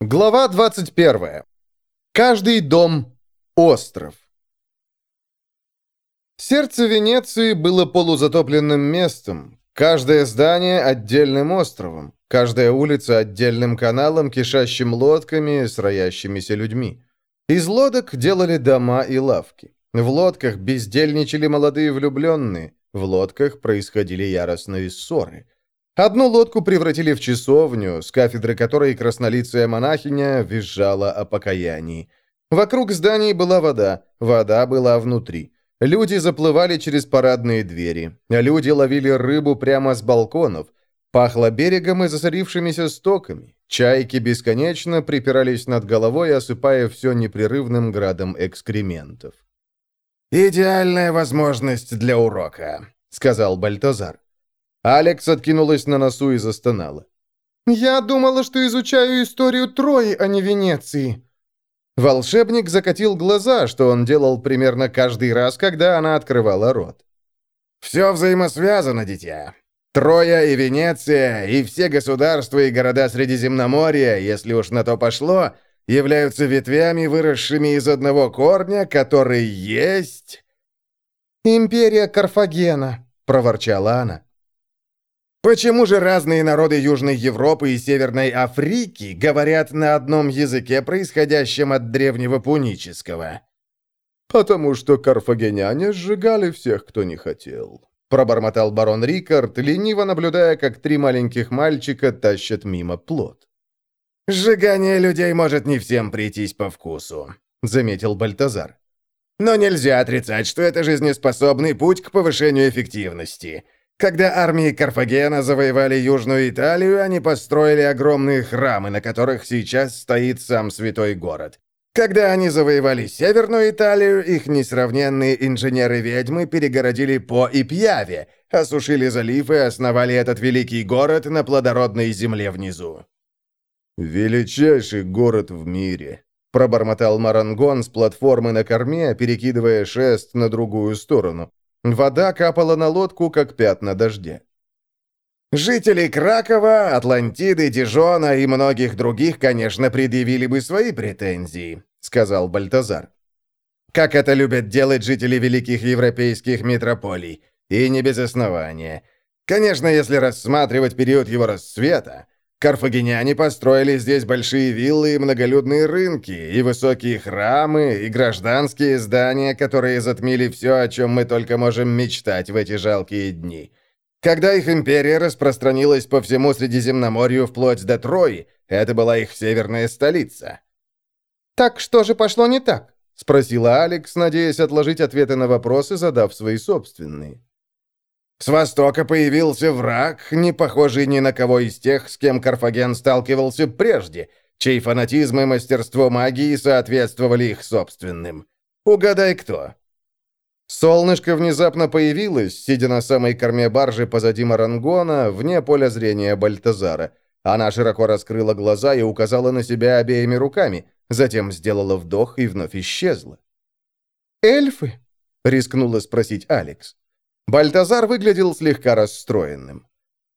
Глава 21. Каждый дом – остров. Сердце Венеции было полузатопленным местом, каждое здание – отдельным островом, каждая улица – отдельным каналом, кишащим лодками с роящимися людьми. Из лодок делали дома и лавки. В лодках бездельничали молодые влюбленные, в лодках происходили яростные ссоры – Одну лодку превратили в часовню, с кафедры которой краснолицая монахиня визжала о покаянии. Вокруг зданий была вода, вода была внутри. Люди заплывали через парадные двери, люди ловили рыбу прямо с балконов. Пахло берегом и засорившимися стоками. Чайки бесконечно припирались над головой, осыпая все непрерывным градом экскрементов. «Идеальная возможность для урока», — сказал Бальтазар. Алекс откинулась на носу и застонала. «Я думала, что изучаю историю Трои, а не Венеции». Волшебник закатил глаза, что он делал примерно каждый раз, когда она открывала рот. «Все взаимосвязано, дитя. Троя и Венеция, и все государства и города Средиземноморья, если уж на то пошло, являются ветвями, выросшими из одного корня, который есть...» «Империя Карфагена», — проворчала она. Почему же разные народы Южной Европы и Северной Африки говорят на одном языке, происходящем от древнего пунического? «Потому что карфагеняне сжигали всех, кто не хотел», — пробормотал барон Рикард, лениво наблюдая, как три маленьких мальчика тащат мимо плод. «Сжигание людей может не всем прийтись по вкусу», — заметил Бальтазар. «Но нельзя отрицать, что это жизнеспособный путь к повышению эффективности». Когда армии Карфагена завоевали Южную Италию, они построили огромные храмы, на которых сейчас стоит сам святой город. Когда они завоевали Северную Италию, их несравненные инженеры-ведьмы перегородили По и Пьяве, осушили залив и основали этот великий город на плодородной земле внизу. «Величайший город в мире», — пробормотал Марангон с платформы на корме, перекидывая шест на другую сторону. Вода капала на лодку, как пятна дождя. Жители Кракова, Атлантиды, Дижона и многих других, конечно, предъявили бы свои претензии, сказал Бальтазар. Как это любят делать жители великих европейских метрополий, и не без основания. Конечно, если рассматривать период его расцвета, Карфагеняне построили здесь большие виллы и многолюдные рынки, и высокие храмы, и гражданские здания, которые затмили все, о чем мы только можем мечтать в эти жалкие дни. Когда их империя распространилась по всему Средиземноморью вплоть до Трои, это была их северная столица. «Так что же пошло не так?» — спросила Алекс, надеясь отложить ответы на вопросы, задав свои собственные. С востока появился враг, не похожий ни на кого из тех, с кем Карфаген сталкивался прежде, чей фанатизм и мастерство магии соответствовали их собственным. Угадай, кто?» Солнышко внезапно появилось, сидя на самой корме баржи позади Марангона, вне поля зрения Бальтазара. Она широко раскрыла глаза и указала на себя обеими руками, затем сделала вдох и вновь исчезла. «Эльфы?» — рискнула спросить Алекс. Бальтазар выглядел слегка расстроенным.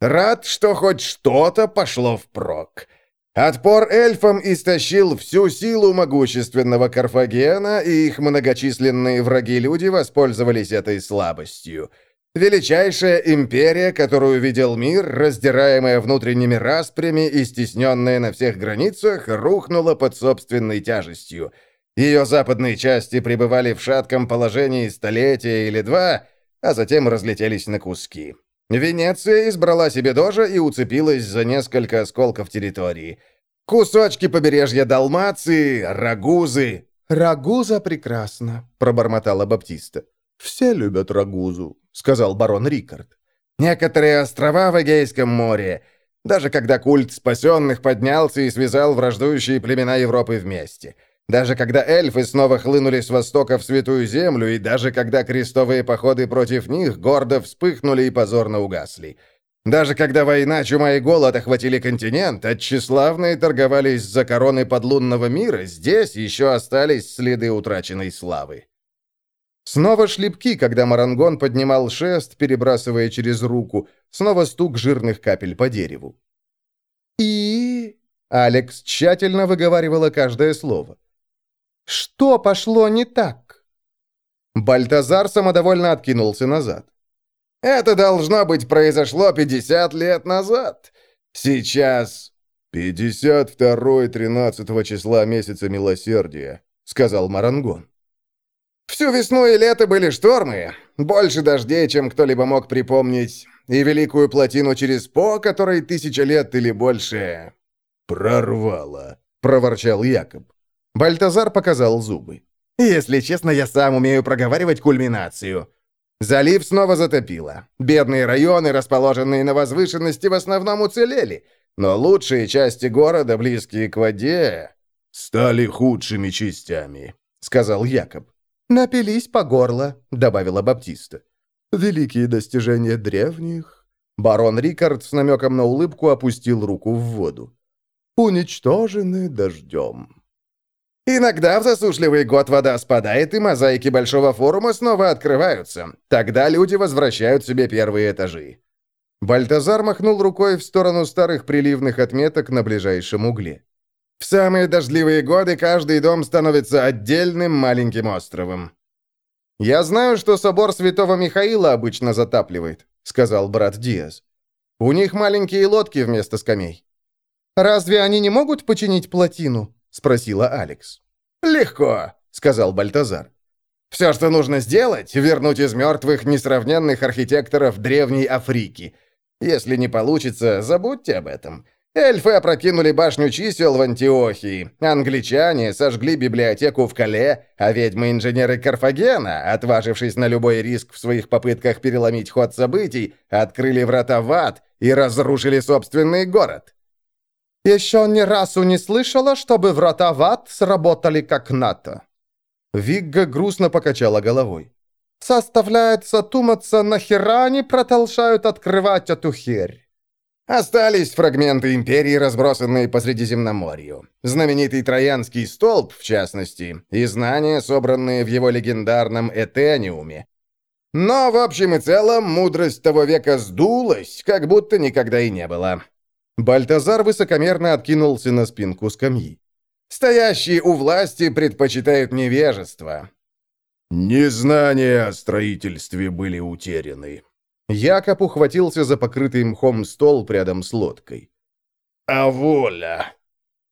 «Рад, что хоть что-то пошло впрок. Отпор эльфам истощил всю силу могущественного Карфагена, и их многочисленные враги-люди воспользовались этой слабостью. Величайшая империя, которую видел мир, раздираемая внутренними распрями и стесненная на всех границах, рухнула под собственной тяжестью. Ее западные части пребывали в шатком положении столетия или два — а затем разлетелись на куски. Венеция избрала себе дожа и уцепилась за несколько осколков территории. Кусочки побережья Далмации, Рагузы. «Рагуза прекрасно», — пробормотала Баптиста. «Все любят Рагузу», — сказал барон Рикард. «Некоторые острова в Эгейском море. Даже когда культ спасенных поднялся и связал враждующие племена Европы вместе». Даже когда эльфы снова хлынули с востока в Святую Землю, и даже когда крестовые походы против них гордо вспыхнули и позорно угасли. Даже когда война, чума и голод охватили континент, а тщеславные торговались за короны подлунного мира, здесь еще остались следы утраченной славы. Снова шлепки, когда Марангон поднимал шест, перебрасывая через руку, снова стук жирных капель по дереву. «И...» Алекс тщательно выговаривала каждое слово. «Что пошло не так?» Бальтазар самодовольно откинулся назад. «Это, должно быть, произошло 50 лет назад. Сейчас...» «52 13 числа месяца милосердия», — сказал Марангон. «Всю весну и лето были штормы. Больше дождей, чем кто-либо мог припомнить. И великую плотину через По, которой тысяча лет или больше...» «Прорвало», — проворчал Якоб. Бальтазар показал зубы. «Если честно, я сам умею проговаривать кульминацию. Залив снова затопило. Бедные районы, расположенные на возвышенности, в основном уцелели. Но лучшие части города, близкие к воде, стали худшими частями», — сказал Якоб. «Напились по горло», — добавила Баптиста. «Великие достижения древних». Барон Рикард с намеком на улыбку опустил руку в воду. «Уничтожены дождем». Иногда в засушливый год вода спадает, и мозаики Большого форума снова открываются. Тогда люди возвращают себе первые этажи. Бальтазар махнул рукой в сторону старых приливных отметок на ближайшем угле. В самые дождливые годы каждый дом становится отдельным маленьким островом. «Я знаю, что собор Святого Михаила обычно затапливает», — сказал брат Диас. «У них маленькие лодки вместо скамей». «Разве они не могут починить плотину?» — спросила Алекс. «Легко», — сказал Бальтазар. «Все, что нужно сделать, вернуть из мертвых несравненных архитекторов Древней Африки. Если не получится, забудьте об этом. Эльфы опрокинули башню чисел в Антиохии, англичане сожгли библиотеку в Кале, а ведьмы-инженеры Карфагена, отважившись на любой риск в своих попытках переломить ход событий, открыли врата в ад и разрушили собственный город. «Еще ни разу не слышала, чтобы врата в ад сработали как НАТО». Вигга грустно покачала головой. «Составляется туматься, нахера они продолжают открывать эту херь?» Остались фрагменты империи, разбросанные по Средиземноморью. Знаменитый Троянский столб, в частности, и знания, собранные в его легендарном Этениуме. Но, в общем и целом, мудрость того века сдулась, как будто никогда и не было. Бальтазар высокомерно откинулся на спинку скамьи. «Стоящие у власти предпочитают невежество». «Незнания о строительстве были утеряны», Якоб ухватился за покрытый мхом стол рядом с лодкой. «А воля!»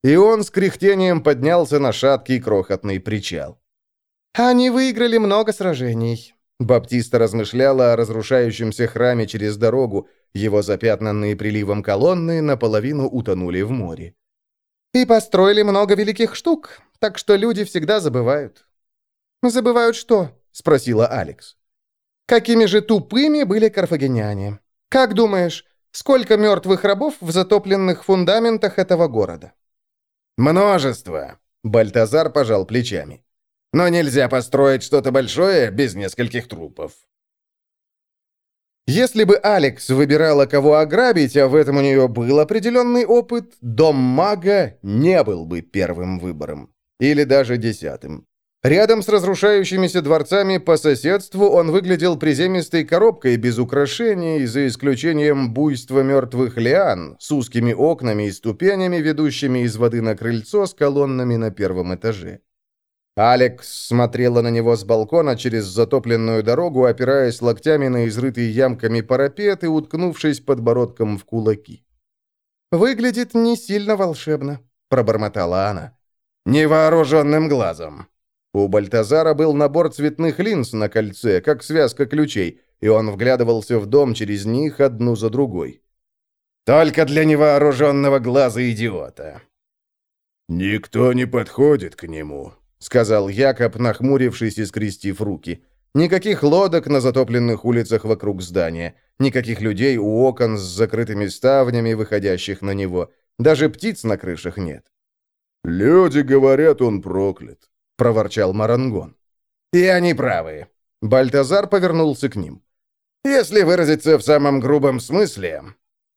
И он с кряхтением поднялся на шаткий крохотный причал. «Они выиграли много сражений», — Баптиста размышляла о разрушающемся храме через дорогу, его запятнанные приливом колонны наполовину утонули в море. «И построили много великих штук, так что люди всегда забывают». «Забывают что?» — спросила Алекс. Какими же тупыми были карфагеняне. Как думаешь, сколько мертвых рабов в затопленных фундаментах этого города? Множество. Бальтазар пожал плечами. Но нельзя построить что-то большое без нескольких трупов. Если бы Алекс выбирала, кого ограбить, а в этом у нее был определенный опыт, дом мага не был бы первым выбором. Или даже десятым. Рядом с разрушающимися дворцами по соседству он выглядел приземистой коробкой без украшений, за исключением буйства мертвых лиан, с узкими окнами и ступенями, ведущими из воды на крыльцо с колоннами на первом этаже. Алекс смотрела на него с балкона через затопленную дорогу, опираясь локтями на изрытый ямками парапет и уткнувшись подбородком в кулаки. «Выглядит не сильно волшебно», — пробормотала она. «Невооруженным глазом», у Бальтазара был набор цветных линз на кольце, как связка ключей, и он вглядывался в дом через них одну за другой. «Только для невооруженного глаза идиота!» «Никто не подходит к нему», — сказал Якоб, нахмурившись и скрестив руки. «Никаких лодок на затопленных улицах вокруг здания, никаких людей у окон с закрытыми ставнями, выходящих на него. Даже птиц на крышах нет». «Люди говорят, он проклят», — проворчал Марангон. «И они правы». Бальтазар повернулся к ним. «Если выразиться в самом грубом смысле...»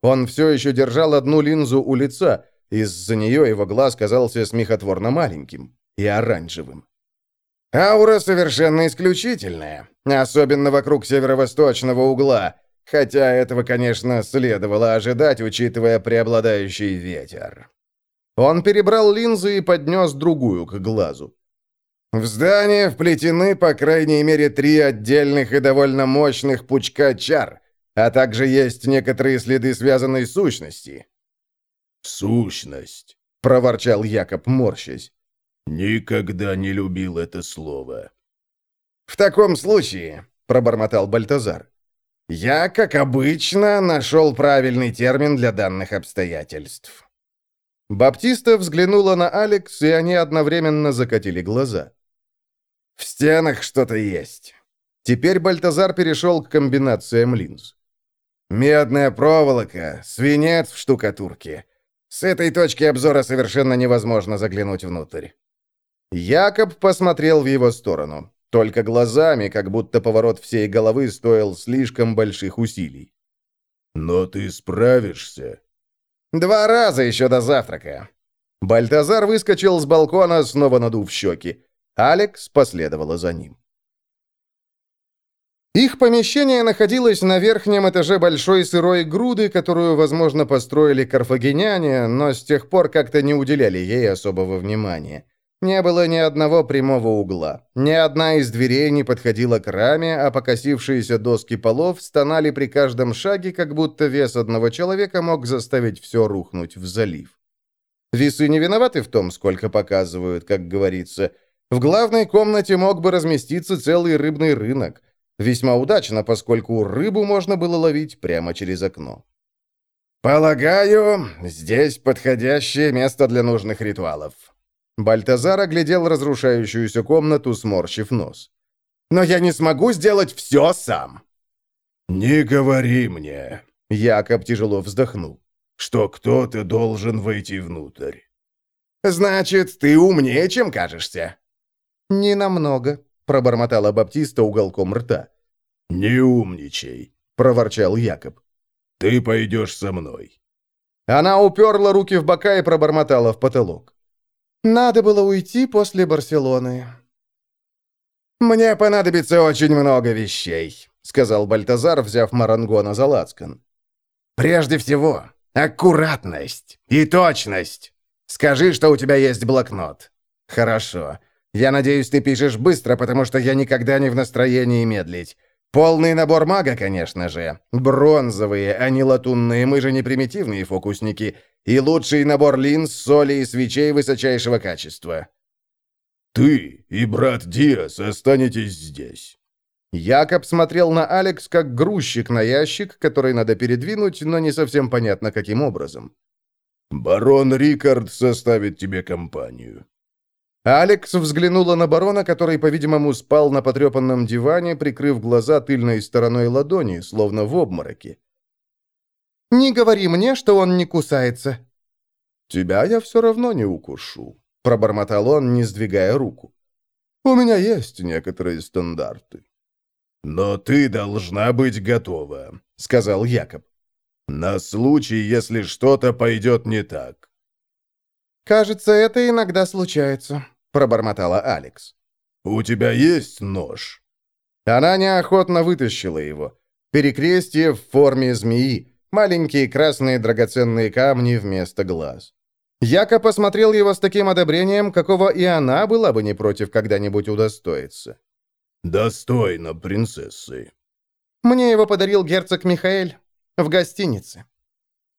Он все еще держал одну линзу у лица, из-за нее его глаз казался смехотворно маленьким и оранжевым. «Аура совершенно исключительная, особенно вокруг северо-восточного угла, хотя этого, конечно, следовало ожидать, учитывая преобладающий ветер». Он перебрал линзы и поднес другую к глазу. В здание вплетены по крайней мере три отдельных и довольно мощных пучка чар, а также есть некоторые следы связанной сущности. «Сущность», — проворчал Якоб, морщась. «Никогда не любил это слово». «В таком случае», — пробормотал Бальтазар, — «я, как обычно, нашел правильный термин для данных обстоятельств». Баптиста взглянула на Алекс, и они одновременно закатили глаза. «В стенах что-то есть». Теперь Бальтазар перешел к комбинациям линз. «Медная проволока, свинец в штукатурке. С этой точки обзора совершенно невозможно заглянуть внутрь». Якоб посмотрел в его сторону. Только глазами, как будто поворот всей головы стоил слишком больших усилий. «Но ты справишься». «Два раза еще до завтрака». Бальтазар выскочил с балкона, снова надув щеки. Алекс последовала за ним. Их помещение находилось на верхнем этаже большой сырой груды, которую, возможно, построили карфагеняне, но с тех пор как-то не уделяли ей особого внимания. Не было ни одного прямого угла. Ни одна из дверей не подходила к раме, а покосившиеся доски полов стонали при каждом шаге, как будто вес одного человека мог заставить все рухнуть в залив. Весы не виноваты в том, сколько показывают, как говорится. В главной комнате мог бы разместиться целый рыбный рынок. Весьма удачно, поскольку рыбу можно было ловить прямо через окно. «Полагаю, здесь подходящее место для нужных ритуалов», Бальтазар оглядел разрушающуюся комнату, сморщив нос. «Но я не смогу сделать все сам!» «Не говори мне!» Якоб тяжело вздохнул. «Что кто-то должен войти внутрь». «Значит, ты умнее, чем кажешься?» «Не намного», — пробормотала Баптиста уголком рта. «Не умничай», — проворчал Якоб. «Ты пойдешь со мной». Она уперла руки в бока и пробормотала в потолок. Надо было уйти после Барселоны. «Мне понадобится очень много вещей», — сказал Бальтазар, взяв Марангона за лацкан. «Прежде всего, аккуратность и точность. Скажи, что у тебя есть блокнот. Хорошо. Я надеюсь, ты пишешь быстро, потому что я никогда не в настроении медлить. Полный набор мага, конечно же. Бронзовые, а не латунные, мы же не примитивные фокусники. И лучший набор линз, соли и свечей высочайшего качества. Ты и брат Диас останетесь здесь. Якоб смотрел на Алекс как грузчик на ящик, который надо передвинуть, но не совсем понятно, каким образом. «Барон Рикард составит тебе компанию. Алекс взглянула на барона, который, по-видимому, спал на потрепанном диване, прикрыв глаза тыльной стороной ладони, словно в обмороке. «Не говори мне, что он не кусается». «Тебя я все равно не укушу», — пробормотал он, не сдвигая руку. «У меня есть некоторые стандарты». «Но ты должна быть готова», — сказал Якоб. «На случай, если что-то пойдет не так». «Кажется, это иногда случается», пробормотала Алекс. «У тебя есть нож?» Она неохотно вытащила его. Перекрестие в форме змеи, маленькие красные драгоценные камни вместо глаз. Яко посмотрел его с таким одобрением, какого и она была бы не против когда-нибудь удостоиться. «Достойно принцессы». Мне его подарил герцог Михаэль в гостинице.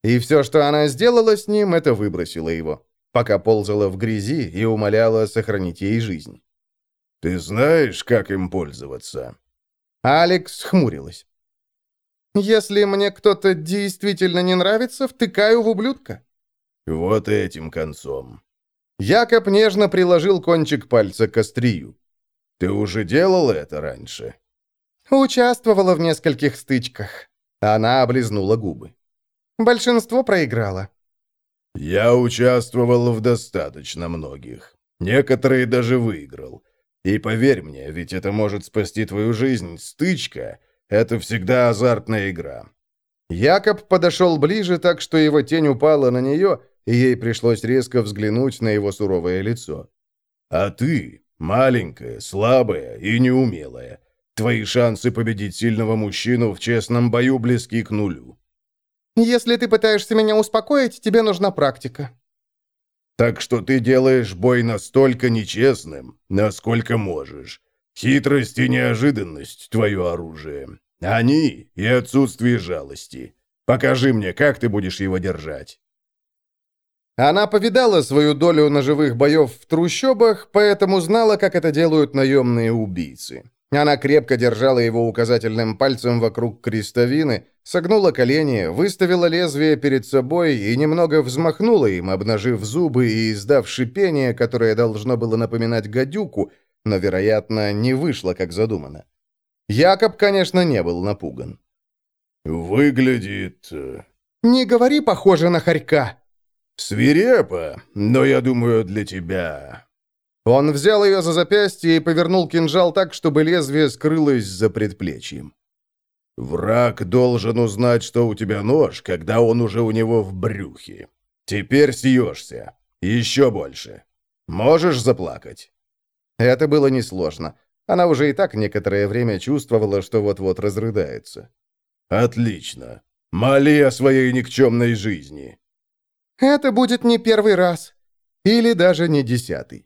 И все, что она сделала с ним, это выбросила его пока ползала в грязи и умоляла сохранить ей жизнь. «Ты знаешь, как им пользоваться?» Алекс хмурилась. «Если мне кто-то действительно не нравится, втыкаю в ублюдка». «Вот этим концом». Якоб нежно приложил кончик пальца к острию. «Ты уже делал это раньше?» «Участвовала в нескольких стычках». Она облизнула губы. «Большинство проиграло. Я участвовал в достаточно многих. Некоторые даже выиграл. И поверь мне, ведь это может спасти твою жизнь. Стычка — это всегда азартная игра. Якоб подошел ближе, так что его тень упала на нее, и ей пришлось резко взглянуть на его суровое лицо. «А ты маленькая, слабая и неумелая. Твои шансы победить сильного мужчину в честном бою близки к нулю. Если ты пытаешься меня успокоить, тебе нужна практика». Так что ты делаешь бой настолько нечестным, насколько можешь. Хитрость и неожиданность — твое оружие. Они и отсутствие жалости. Покажи мне, как ты будешь его держать». Она повидала свою долю ножевых боев в трущобах, поэтому знала, как это делают наемные убийцы. Она крепко держала его указательным пальцем вокруг крестовины, согнула колени, выставила лезвие перед собой и немного взмахнула им, обнажив зубы и издав шипение, которое должно было напоминать гадюку, но, вероятно, не вышло, как задумано. Якоб, конечно, не был напуган. «Выглядит...» э, «Не говори, похоже на хорька!» «Свирепо, но я думаю, для тебя...» Он взял ее за запястье и повернул кинжал так, чтобы лезвие скрылось за предплечьем. «Враг должен узнать, что у тебя нож, когда он уже у него в брюхе. Теперь съешься. Еще больше. Можешь заплакать?» Это было несложно. Она уже и так некоторое время чувствовала, что вот-вот разрыдается. «Отлично. Моли о своей никчемной жизни». «Это будет не первый раз. Или даже не десятый».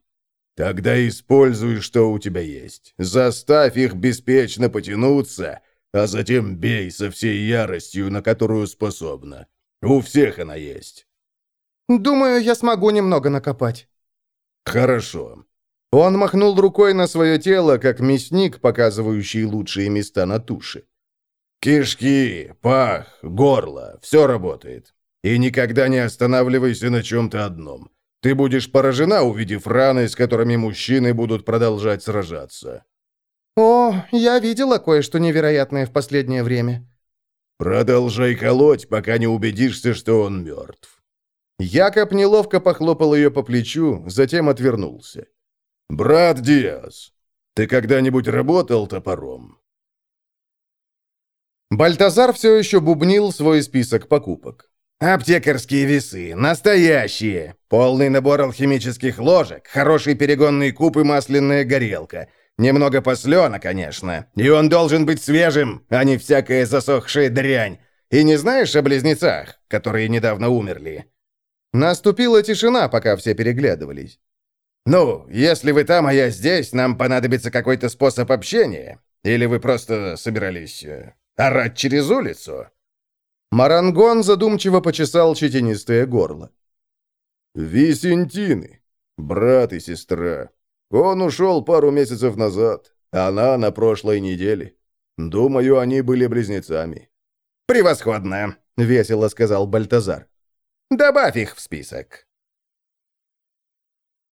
«Тогда используй, что у тебя есть. Заставь их беспечно потянуться, а затем бей со всей яростью, на которую способна. У всех она есть». «Думаю, я смогу немного накопать». «Хорошо. Он махнул рукой на свое тело, как мясник, показывающий лучшие места на туше. «Кишки, пах, горло — все работает. И никогда не останавливайся на чем-то одном. Ты будешь поражена, увидев раны, с которыми мужчины будут продолжать сражаться». «О, я видела кое-что невероятное в последнее время». «Продолжай колоть, пока не убедишься, что он мертв». Якоб неловко похлопал ее по плечу, затем отвернулся. «Брат Диас, ты когда-нибудь работал топором?» Бальтазар все еще бубнил свой список покупок. Аптекарские весы, настоящие. Полный набор алхимических ложек, хороший перегонный куб и масляная горелка. Немного послена, конечно. И он должен быть свежим, а не всякая засохшая дрянь. И не знаешь о близнецах, которые недавно умерли?» Наступила тишина, пока все переглядывались. «Ну, если вы там, а я здесь, нам понадобится какой-то способ общения. Или вы просто собирались э, орать через улицу?» Марангон задумчиво почесал щетинистое горло. «Висентины. Брат и сестра. Он ушел пару месяцев назад, она на прошлой неделе. Думаю, они были близнецами». «Превосходно!» — весело сказал Бальтазар. «Добавь их в список».